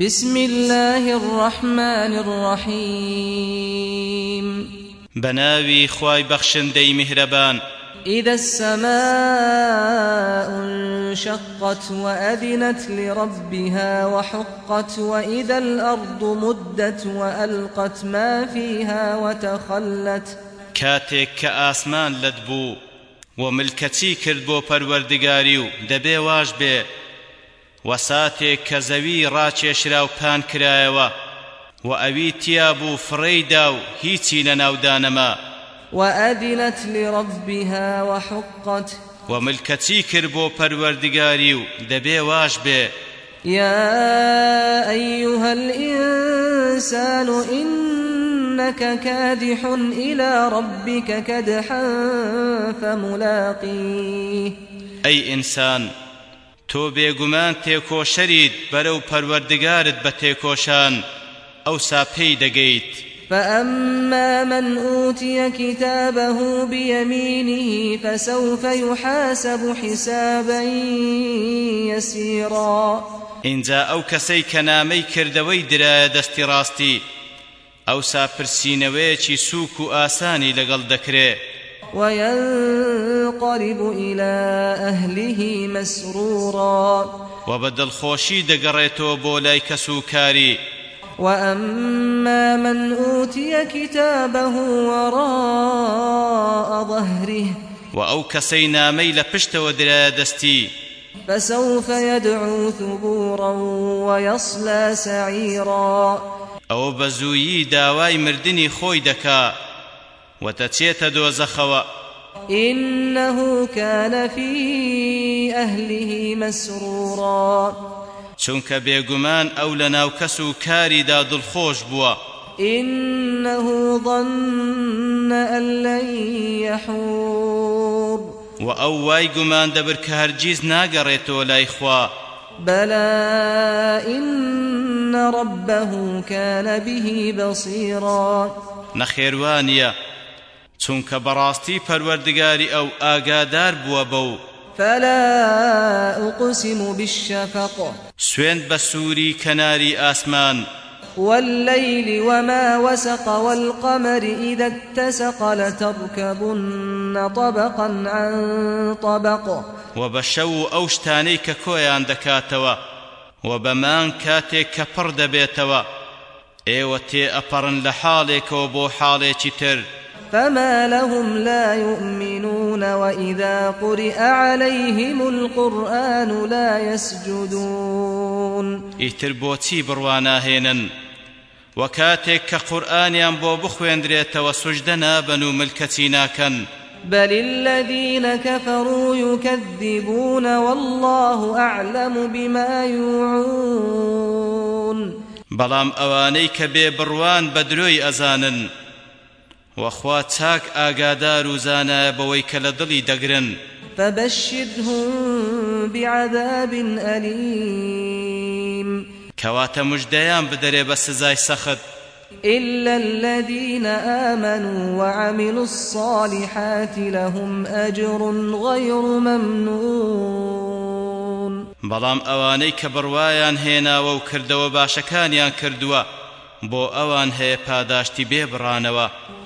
بسم الله الرحمن الرحيم بناوي خواي بخشن دي مهربان إذا السماء انشقت وأذنت لربها وحقت وإذا الأرض مدت وألقت ما فيها وتخلت كاتك كآسمان لدبو وملكتي كردبو پروردگاريو دبي واجبه و ساتێک کە زەوی ڕاکێشرا و پان کرایەوە و ئەوی تیاب و فڕێیدا و هیچی لە ناودانەما وأذنت لربها وحقت وملكتي كربو پروردگاري دبي واش به يا أيها الإنسان إنك كادح إلى ربك كدحا فملاقيه أي إنسان تۆ بێگومان تێکۆشەریت بەرەو پەروەردگارت بە تێکۆشان ئەوسا پێی دەگەیت فأما من أوتي كتابه بيمينه فسوف يحاسب حسابا يسيرا إنجا أو كسي كنامي كردوي درا دستي راستي أو سا برسينوي چي سوكو آساني لغل دكره وينقلب إلى أهله مسرورا وبدل خوشي دقريتو بولاي كسوكاري وأما من أوتي كتابه وراء ظهره وأو كسينا ميل بشت ودرا دستي فسوف يدعو ثبورا ويصلى سعيرا أو بزويي داواي مردني خوي دكا وتەچێتە دۆزەخەوە إنه كان في أهله مسرورا چونك بيغمان أو لناو كسو كاري دا دلخوش بوا إنه ظن أن لن يحور وأو واي غمان دبر كهرجيز ناقريتو لا إخوا بلى إن ربه كان به بصيرا نخيروانيا چونکە بەڕاستی پەروەردگاری ئەو ئاگادار بووە بەو فلا أقسم بالشفق سوين بسوري كناري آسمان والليل وما وسق والقمر إذا اتسق لتركبن طبقا عن طبق وبشو أوشتاني ككويان دكاتوا وبمان كاتي كبر دبيتوا ايوتي أبرن لحالك وبو حالك تر فما لهم لا يؤمنون وإذا قرئ عليهم القرآن لا يسجدون إتربوتي بروانا هينا وكاتك كقرآن ينبو بخوين دريت وسجدنا بنو ملكتنا كن بل الذين كفروا يكذبون والله أعلم بما يوعون بلام أوانيك ببروان بدروي أزانن وخوا چاک ئاگادار و زانایە بەوەی کە لە دڵی دەگرن فبشرهم بعذاب أليم كواتا مجديان بدري بس زاي سخط إلا الذين آمنوا وعملوا الصالحات لهم أجر غير ممنون بلام أواني كبروايان هنا وكردوا باشكانيان كردوا بو أوان هي پاداشتي بيبرانوا